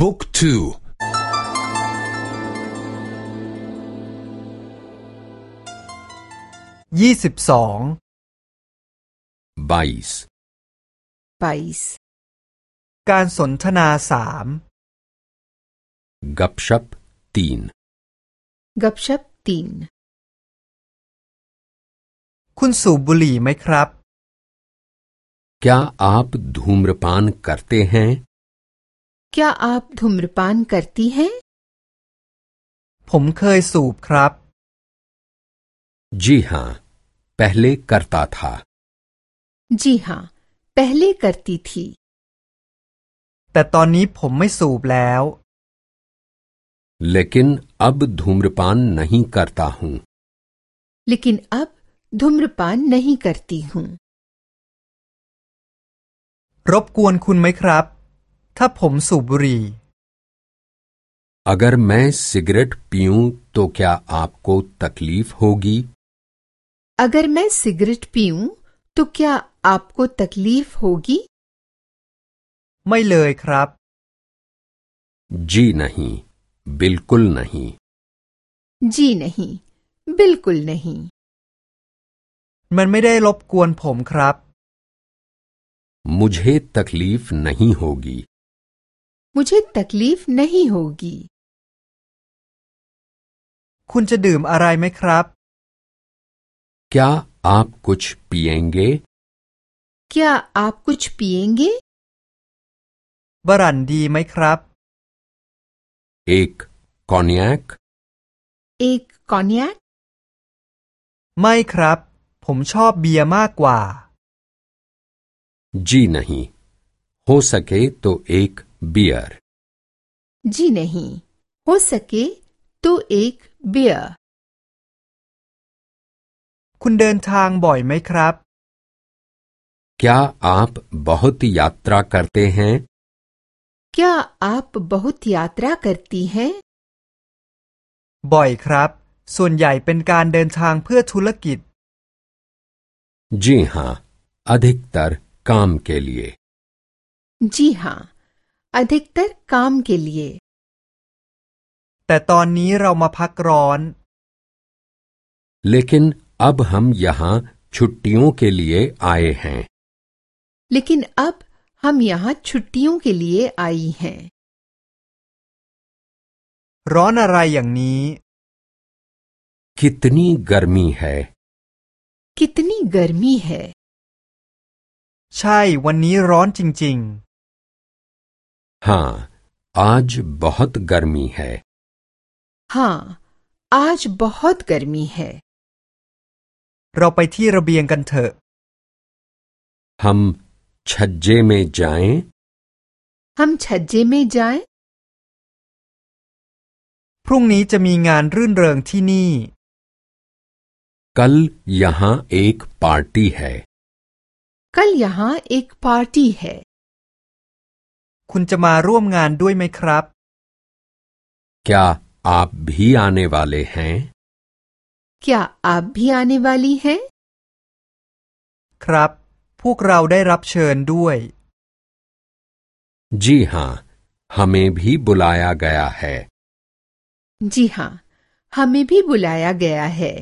บุ๊กทู ยี่สิบสอง बाईस बाईस การสนทนาสาม गपशप तीन गपशप तीन คุณสูบบุหรี่ไหมครับ क्या आप धूम्रपान करते हैं क्या आप धूम्रपान करती हैं ผมเคยสูบครับ जी हाँ पहले करता था जी हाँ पहले करती थी แต่ตอนนี้ผมไม่สูบแล้ว लेकिन अब धूम्रपान नहीं करता हूँ लेकिन अब धूम्रपान नहीं करती हूँ รบกวนคุณไหมครับ ถ้าผมสูบบุหรี่ अगर मैं सिगरेट पीऊं तो क्या आपको तकलीफ होगी अगर मैं सिगरेट पीऊं तो क्या आपको तकलीफ होगी ไม่เลยครับ जी नहीं बिल्कुल नहीं जी नहीं बिल्कुल नहीं มันไม่ได้รบกวนผมครับ मुझे तकलीफ नहीं होगी मुझे तकलीफ नहीं होगी คุณจะดื่มอะไรไหมครับ क्या आप कुछ पिएंगे क्या आप कुछ पिएंगे บรันดีไหมครับ एक कॉन्यैक एक कॉन्याक ไม่ครับ ผมชอบเบียร์มากกว่า जी नहीं हो सके तो एक बियर जी नहीं हो सके तो एक बियर คุณเดินทางบ่อยไหมครับ क्या आप बहुत यात्रा करते हैं क्या आप बहुत यात्रा करती हैं บ่อยครับ ส่วนใหญ่เป็นการเดินทางเพื่อธุรกิจ जी हाँ अधिकतर काम के लिए जी हाँ अधिकतर काम के लिए แต่ตอนนี้เรามาพักร้อน लेकिन अब हम यहाँ छुट्टियों के लिए आए हैं लेकिन अब हम यहाँ छुट्टियों के लिए आई हैं ร้อนอะไรอย่างนี้ कितनी गर्मी है कितनी गर्मी है ใช่วันนี้ร้อนจริง हाँ आज बहुत गर्मी है हाँ आज बहुत गर्मी है ๆ เราไปที่ระเบียงกันเถอะ हम छज्जे में जाएं हम छज्जे में जाएं พรุ่งนี้จะมีงานรื่นเริงที่นี่ कल यहाँ एक पार्टी है कल यहाँ एक पार्टी है คุณจะมาร่วมงานด้วยไหมครับ क्या आप भी आने वाले हैं क्या आप भी आने वाली हैं ครับ พวกเราได้รับเชิญด้วย जी हाँ हमें भी बुलाया गया है जी हाँ हमें भी बुलाया गया है